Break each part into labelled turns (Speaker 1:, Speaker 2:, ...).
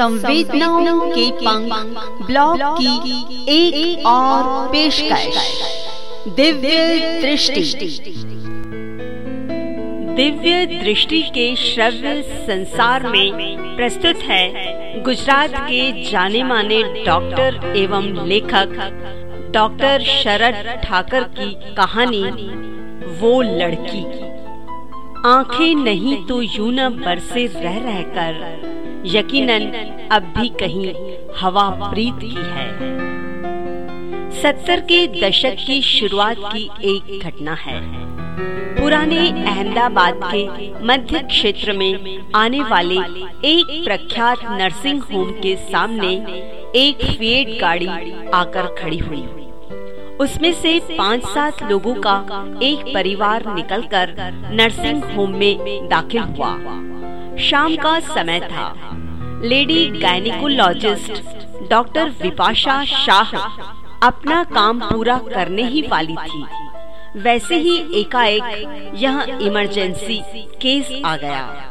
Speaker 1: संवेदनाओं के पंख ब्लॉग की एक, एक और पेशकश। दिव्य दृष्टि। दिव्य दृष्टि के श्रव्य संसार में प्रस्तुत है गुजरात के जाने माने डॉक्टर एवं लेखक डॉक्टर शरद ठाकर की कहानी वो लड़की। आँखें नहीं तो यूँ न बरसे रह रहकर यकीनन अब भी कहीं हवा प्रीत की है। सत्तर के दशक की शुरुआत की एक घटना है। पुराने अहमदाबाद के मध्य क्षेत्र में आने वाले एक प्रख्यात नर्सिंग होम के सामने एक फिएट गाड़ी आकर खड़ी हुई। उसमें से पाँच सात लोगों का एक परिवार निकलकर नर्सिंग होम में दाखिल हुआ। शाम का समय था। Lady gynaecologist doctor Vipasha Shah अपना काम पूरा करने ही वाली थी। वैसे ही एकाएक यह इमरजेंसी केस आ गया।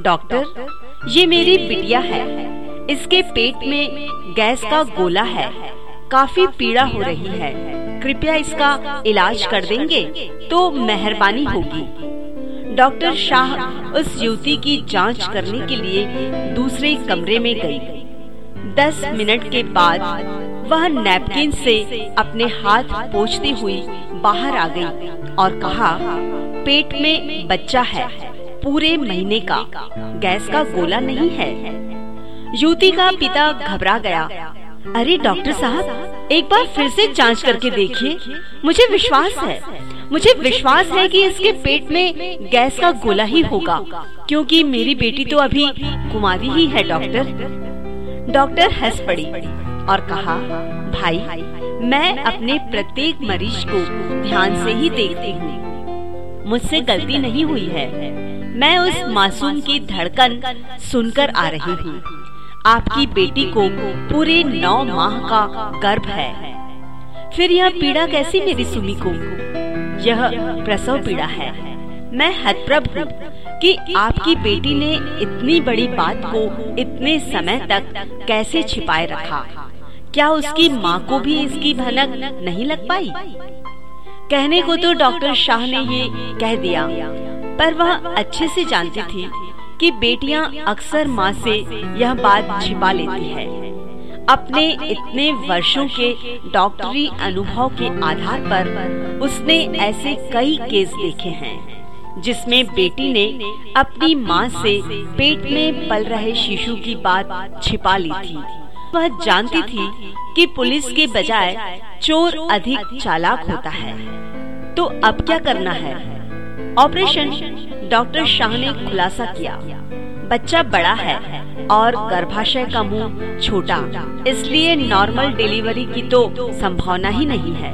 Speaker 1: डॉक्टर ये मेरी बिटिया है। इसके पेट में गैस का गोला है। काफ़ी पीड़ा हो रही है। कृपया इसका इलाज कर देंगे तो मेहरबानी होगी। डॉक्टर शाह उस युवती की जाँच करने के लिए दूसरे कमरे में गई। दस मिनट के बाद वह नैपकिन से अपने हाथ पोछती हुई बाहर आ गई और कहा, पेट में बच्चा है, पूरे महीने का, गैस का गोला नहीं है युवती का पिता घबरा गया अरे डॉक्टर साहब एक बार फिर से जाँच करके देखिए। मुझे विश्वास है। मुझे विश्वास है कि इसके पेट में गैस का गोला ही होगा, क्योंकि मेरी बेटी तो अभी कुमारी ही है, डॉक्टर। डॉक्टर हंस पड़ी और कहा, भाई, मैं अपने प्रत्येक मरीज़ को ध्यान से ही देखती हूँ। मुझसे गलती नहीं हुई है। मैं उस मासूम की धड़कन सुनकर आ रही हूँ। आपकी बेटी को पूरे नौ माह का गर्भ है। फिर यह पीड़ा कैसी मेरी सुमी को? यह प्रसव पीड़ा है। मैं हतप्रभ हूँ कि आपकी बेटी ने इतनी बड़ी बात को इतने समय तक कैसे छिपाए रखा। क्या उसकी माँ को भी इसकी भनक नहीं लग पाई? कहने को तो डॉक्टर शाह ने ये कह दिया, पर वह अच्छे से जानती थी कि बेटियाँ अक्सर माँ से यह बात छिपा लेती है। अपने इतने वर्षों के डॉक्टरी अनुभव के आधार पर उसने ऐसे कई केस देखे हैं, जिसमें बेटी ने अपनी माँ से पेट में पल रहे शिशु की बात छिपा ली थी। वह जानती थी कि पुलिस के बजाय चोर अधिक चालाक होता है। तो अब क्या करना है? ऑपरेशन डॉक्टर शाह ने खुलासा किया। बच्चा बड़ा है और गर्भाशय का मुँह छोटा, इसलिए नॉर्मल डिलीवरी की तो संभावना ही नहीं है।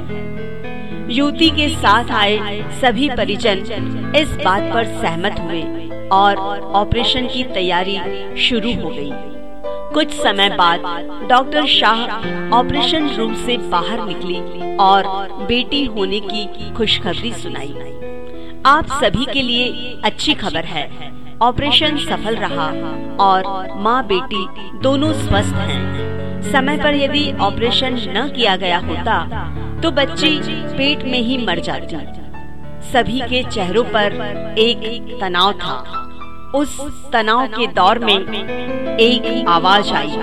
Speaker 1: युवती के साथ आए सभी परिजन इस बात पर सहमत हुए और ऑपरेशन की तैयारी शुरू हो गई। कुछ समय बाद डॉक्टर शाह ऑपरेशन रूम से बाहर निकली और बेटी होने की खुशखबरी सुनाई। आप सभी के लिए अच्छी खबर है। ऑपरेशन सफल रहा और माँ बेटी दोनों स्वस्थ हैं। समय पर यदि ऑपरेशन न किया गया होता तो बच्ची पेट में ही मर जाती। सभी के चेहरों पर एक तनाव था। उस तनाव के दौर में एक आवाज़ आई।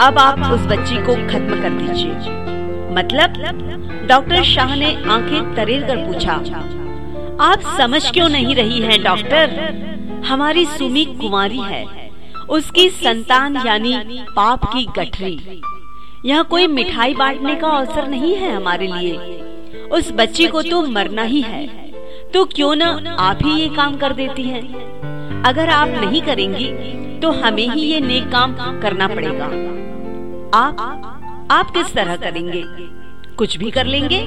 Speaker 1: अब आप उस बच्ची को खत्म कर दीजिए। मतलब डॉक्टर शाह ने आँखें तरेर कर पूछा आप समझ क्यों नहीं रही हैं, डॉक्टर? हमारी सुमी कुमारी है। उसकी संतान यानी पाप की गठरी। यह कोई मिठाई बांटने का अवसर नहीं है हमारे लिए। उस बच्ची को तो मरना ही है। तो क्यों न आप ही ये काम कर देती हैं? अगर आप नहीं करेंगी तो हमें ही ये नेक काम करना पड़ेगा। आप आप किस तरह करेंगे? कुछ भी कर लेंगे।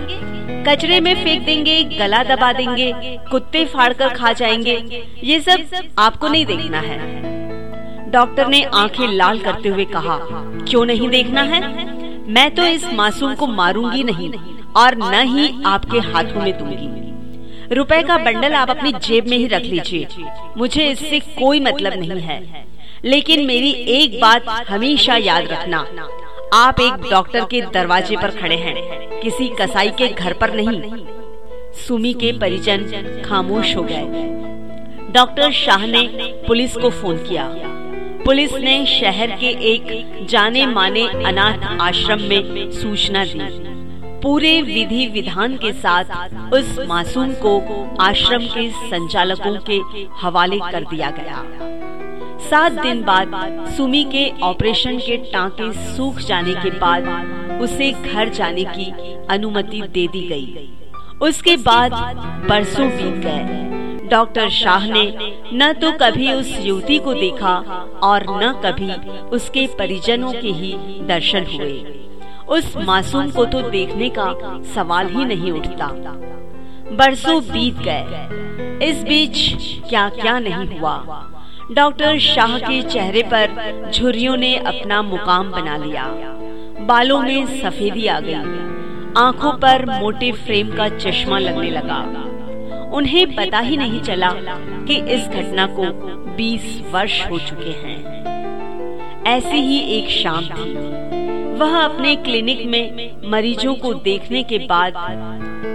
Speaker 1: कचरे में फेंक देंगे, गला दबा देंगे, कुत्ते फाड़ कर खा जाएँगे, ये सब आपको नहीं देखना है। डॉक्टर ने आँखें लाल करते हुए कहा, क्यों नहीं देखना है? मैं तो इस मासूम को मारूँगी नहीं और न ही आपके हाथों में दूँगी। रुपए का बंडल आप अपनी जेब में ही रख लीजिए। मुझे इससे कोई मतलब नहीं है। लेकिन मेरी एक बात हमेशा याद रखना, आप एक डॉक्टर के दरवाजे पर खड़े हैं। किसी कसाई के घर पर नहीं। सुमी के परिजन खामोश हो गए। डॉक्टर शाह ने पुलिस को फ़ोन किया। पुलिस ने शहर के एक जाने माने अनाथ आश्रम में सूचना दी। पूरे विधि विधान के साथ उस मासूम को आश्रम के संचालकों के हवाले कर दिया गया। सात दिन बाद सुमी के ऑपरेशन के टांके सूख जाने के बाद उसे घर जाने की अनुमति दे दी गई। उसके बाद बरसों बीत गए। डॉक्टर शाह ने न तो कभी उस युवती को देखा और न कभी उसके परिजनों के ही दर्शन हुए। उस मासूम को तो देखने का सवाल ही नहीं उठता। बरसों बीत गए। इस बीच क्या क्या नहीं हुआ। डॉक्टर शाह के चेहरे पर झुर्रियों ने अपना मुकाम बना लिया। बालों में सफेदी आ गई। आँखों पर मोटे फ्रेम का चश्मा लगने लगा। उन्हें पता ही नहीं चला कि इस घटना को 20 वर्ष हो चुके हैं। ऐसी ही एक शाम थी। वह अपने क्लिनिक में मरीजों को देखने के बाद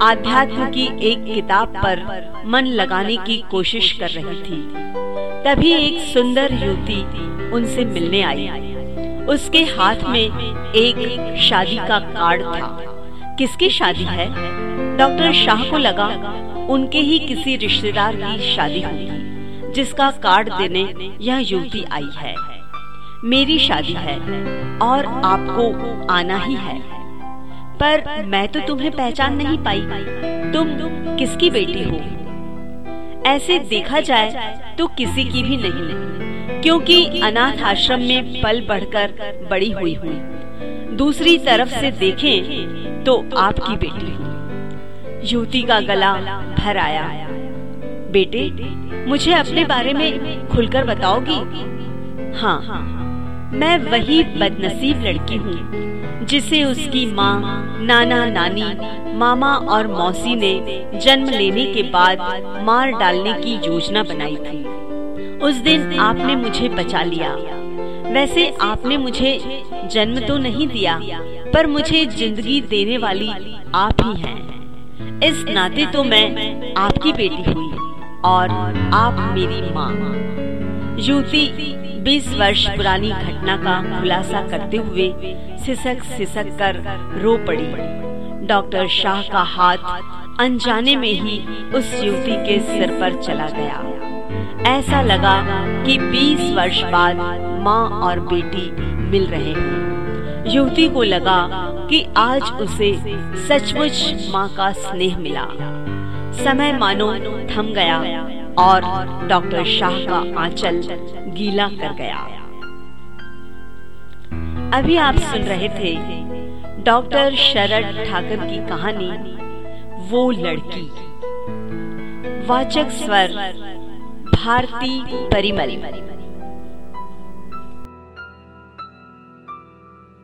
Speaker 1: आध्यात्म की एक किताब पर मन लगाने की कोशिश कर रही थी। तभी एक सुंदर युवती उनसे मिलने आई। उसके हाथ में एक शादी का कार्ड था। किसकी शादी है? डॉक्टर शाह को लगा उनके ही किसी रिश्तेदार की शादी होगी, जिसका कार्ड देने यह युवती आई है। मेरी शादी है और आपको आना ही है। पर मैं तो तुम्हें पहचान नहीं पाई। तुम किसकी बेटी हो? ऐसे देखा जाए तो किसी की भी नहीं। क्योंकि अनाथ आश्रम में पल बढ़कर बड़ी हुई हुई दूसरी तरफ़ से देखें तो आपकी बेटी, युवती का गला भर आया। बेटे, मुझे अपने बारे में खुलकर बताओगी? हाँ मैं वही बदनसीब लड़की हूँ, जिसे उसकी माँ, नाना, नानी, मामा और मौसी ने जन्म लेने के बाद मार डालने की योजना बनाई थी। उस दिन आपने मुझे बचा लिया। वैसे आपने मुझे जन्म तो नहीं दिया, पर मुझे ज़िंदगी देने वाली आप ही हैं। इस नाते तो मैं आपकी बेटी हुई और आप मेरी माँ। युवती बीस वर्ष पुरानी घटना का खुलासा करते हुए सिसक सिसक कर रो पड़ी। डॉक्टर शाह का हाथ अनजाने में ही उस युवती के सिर पर चला गया। ऐसा लगा कि 20 वर्ष बाद माँ और बेटी मिल रहे हैं। युवती को लगा कि आज उसे सचमुच माँ का स्नेह मिला। समय मानो थम गया और डॉक्टर शाह का आंचल गीला कर गया। अभी आप सुन रहे थे डॉक्टर शरद ठाकर की कहानी, वो लड़की। वाचक स्वर भारती परिमल।